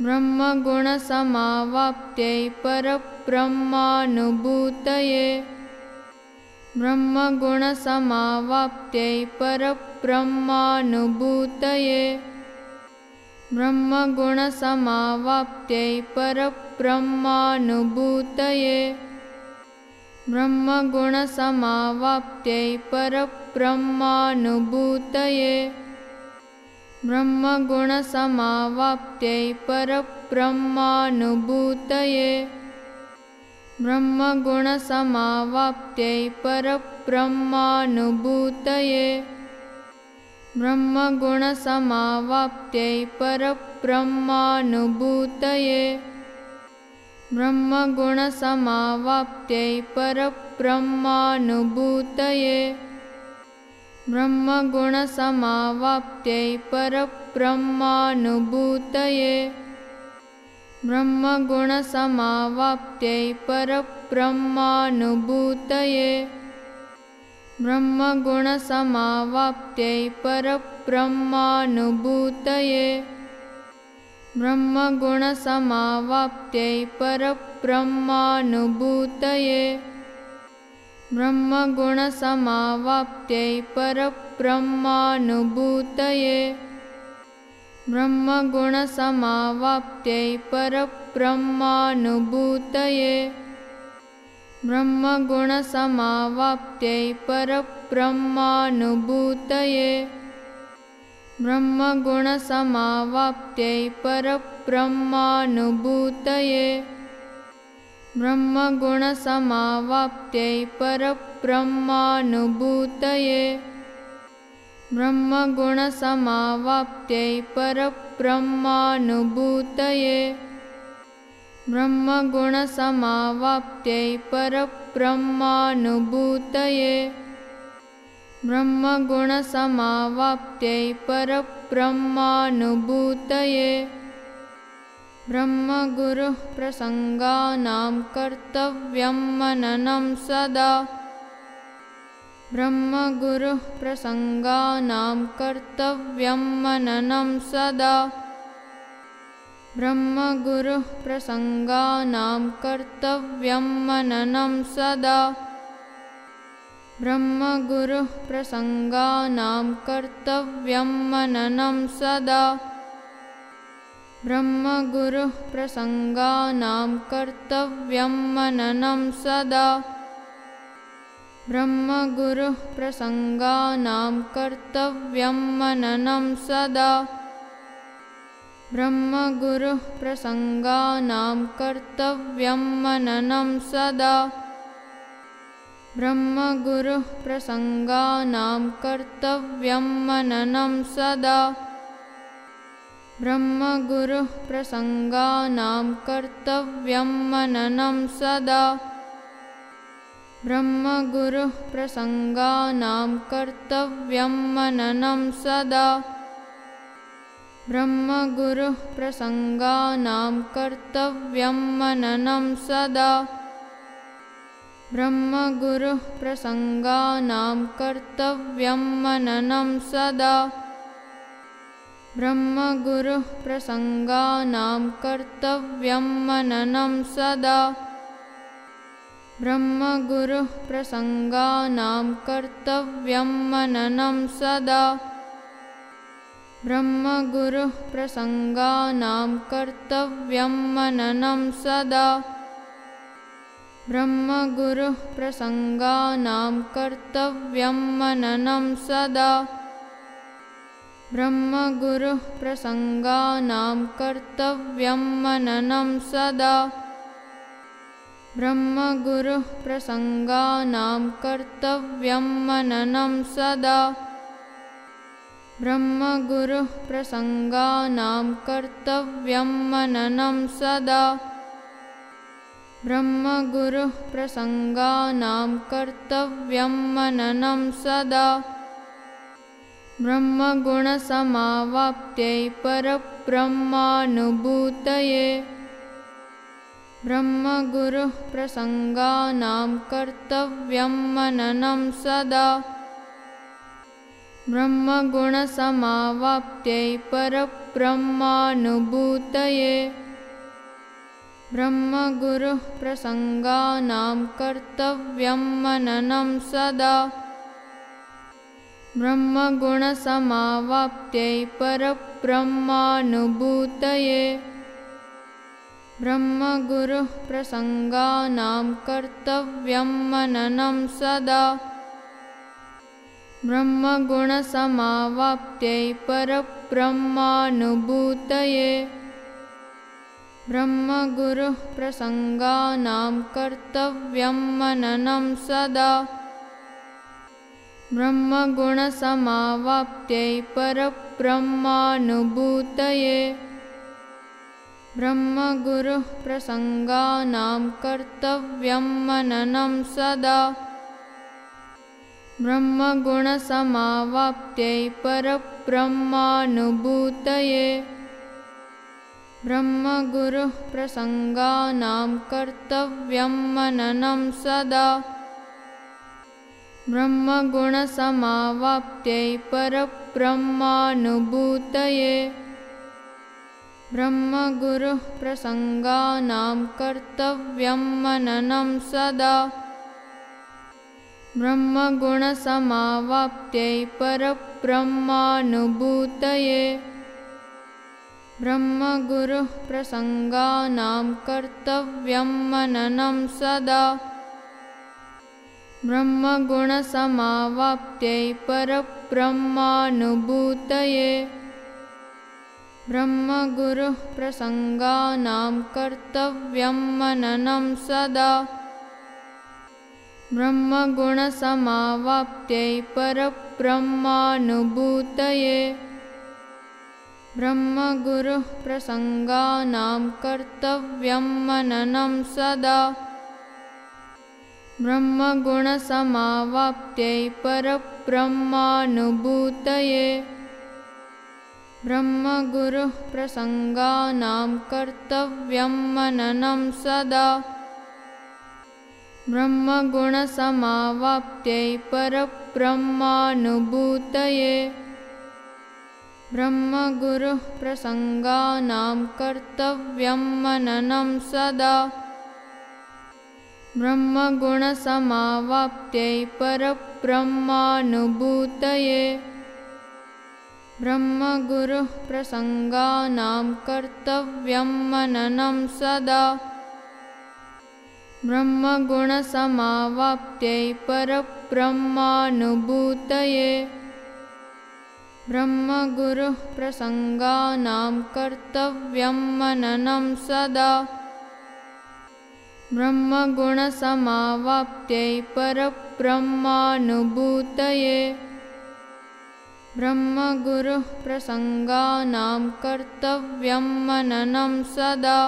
ब्रह्मगुणसमावाप्त्यै परब्रह्मानुभूतये। ब्रह्मगुणसमावाप्त्यै परब्रह्मानुभूतये। ब्रह्मगुणसमावाप्त्यै परब्रह्मानुभूतये। ब्रह्मगुणसमावाप्त्यै परब्रह्मानुभूतये ब्रह्मगुणसमावाप्त्यै परब्रह्मानुभूतये। ब्रह्मगुणसमावाप्त्यै परब्रह्मानुभूतये। ब्रह्मगुणसमावाप्त्यै परब्रह्मानुभूतये। ब्रह्मगुणसमावाप्त्यै परब्रह्मानुभूतये ब्रह्मगुणसमावाप्त्यै परब्रह्मानुभूतये। ब्रह्मगुणसमावाप्त्यै परब्रह्मानुभूतये। ब्रह्मगुणसमावाप्त्यै परब्रह्मानुभूतये। ब्रह्मगुणसमावाप्त्यै परब्रह्मानुभूतये ब्रह्मगुणसमावाप्त्यै परब्रह्मानुभूतये। ब्रह्मगुणसमावाप्त्यै परब्रह्मानुभूतये। ब्रह्मगुणसमावाप्त्यै परब्रह्मानुभूतये। ब्रह्मगुणसमावाप्त्यै परब्रह्मानुभूतये ब्रह्मगुणसमावाप्त्यै परब्रह्मानुभूतये। ब्रह्मगुणसमावाप्त्यै परब्रह्मानुभूतये। ब्रह्मगुणसमावाप्त्यै परब्रह्मानुभूतये। ब्रह्मगुणसमावाप्त्यै परब्रह्मानुभूतये ब्रह्मगुरुः प्रसङ्गानां कर्तव्यं मननं सदा। ब्रह्मगुरुः प्रसङ्गानां कर्तव्यं मननं सदा। ब्रह्मगुरुः प्रसङ्गानां कर्तव्यं मननं सदा। ब्रह्मगुरुः प्रसङ्गानां कर्तव्यं मननं सदा ब्रह्मगुरुः प्रसङ्गानां कर्तव्यं मननं सदा। ब्रह्मगुरुः प्रसङ्गानां कर्तव्यं मननं सदा। ब्रह्मगुरुः प्रसङ्गानां कर्तव्यं मननं सदा। ब्रह्मगुरुः प्रसङ्गानां कर्तव्यं मननं सदा ब्रह्मगुरुः प्रसङ्गानां कर्तव्यं मननं सदा। ब्रह्मगुरुः प्रसङ्गानां कर्तव्यं मननं सदा। ब्रह्मगुरुः प्रसङ्गानां कर्तव्यं मननं सदा। ब्रह्मगुरुः प्रसङ्गानां कर्तव्यं मननं सदा ब्रह्मगुरुः प्रसङ्गानां कर्तव्यं मननं सदा। ब्रह्मगुरुः प्रसङ्गानां कर्तव्यं मननं सदा। ब्रह्मगुरुः प्रसङ्गानां कर्तव्यं मननं सदा। ब्रह्मगुरुः प्रसङ्गानां कर्तव्यं मननं सदा ब्रह्मगुरुः प्रसङ्गानां कर्तव्यं मननं सदा। ब्रह्मगुरुः प्रसङ्गानां कर्तव्यं मननं सदा। ब्रह्मगुरुः प्रसङ्गानां कर्तव्यं मननं सदा। ब्रह्मगुरुः प्रसङ्गानां कर्तव्यं मननं सदा ब्रह्मगुणसमावाप्त्यै परब्रह्मानुभूतये। ब्रह्मगुरुः प्रसङ्गानां कर्तव्यं मननं सदा। ब्रह्मगुणसमावाप्त्यै परब्रह्मानुभूतये। ब्रह्मगुरुः प्रसङ्गानां कर्तव्यं मननं सदा ब्रह्मगुणसमावाप्त्यै परब्रह्मानुभूतये। ब्रह्मगुरुः प्रसङ्गानां कर्तव्यं मननं सदा। ब्रह्मगुणसमावाप्त्यै परब्रह्मानुभूतये। ब्रह्मगुरुः प्रसङ्गानां कर्तव्यं मननं सदा ब्रह्मगुणसमावाप्त्यै परब्रह्मानुभूतये। ब्रह्मगुरुः प्रसङ्गानां कर्तव्यं मननं सदा। ब्रह्मगुणसमावाप्त्यै परब्रह्मानुभूतये। ब्रह्मगुरुः प्रसङ्गानां कर्तव्यं मननं सदा ब्रह्मगुणसमावाप्त्यै परब्रह्मानुभूतये। ब्रह्मगुरुः प्रसङ्गानां कर्तव्यं मननं सदा। ब्रह्मगुणसमावाप्त्यै परब्रह्मानुभूतये। ब्रह्मगुरुः प्रसङ्गानां कर्तव्यं मननं सदा ब्रह्मगुणसमावाप्त्यै परब्रह्मानुभूतये। ब्रह्मगुरुः प्रसङ्गानां कर्तव्यं मननं सदा। ब्रह्मगुणसमावाप्त्यै परब्रह्मानुभूतये। ब्रह्मगुरुः प्रसङ्गानां कर्तव्यं मननं सदा ब्रह्मगुणसमावाप्त्यै परब्रह्मानुभूतये। ब्रह्मगुरुः प्रसङ्गानां कर्तव्यं मननं सदा। ब्रह्मगुणसमावाप्त्यै परब्रह्मानुभूतये। ब्रह्मगुरुः प्रसङ्गानां कर्तव्यं मननं सदा ब्रह्मगुणसमावाप्त्यै परब्रह्मानुभूतये। ब्रह्मगुरुः प्रसङ्गानां कर्तव्यं मननं सदा। ब्रह्मगुणसमावाप्त्यै परब्रह्मानुभूतये। ब्रह्मगुरुः प्रसङ्गानां कर्तव्यं मननं सदा ब्रह्मगुणसमावाप्त्यै परब्रह्मानुभूतये। ब्रह्मगुरुः प्रसङ्गानां कर्तव्यं मननं सदा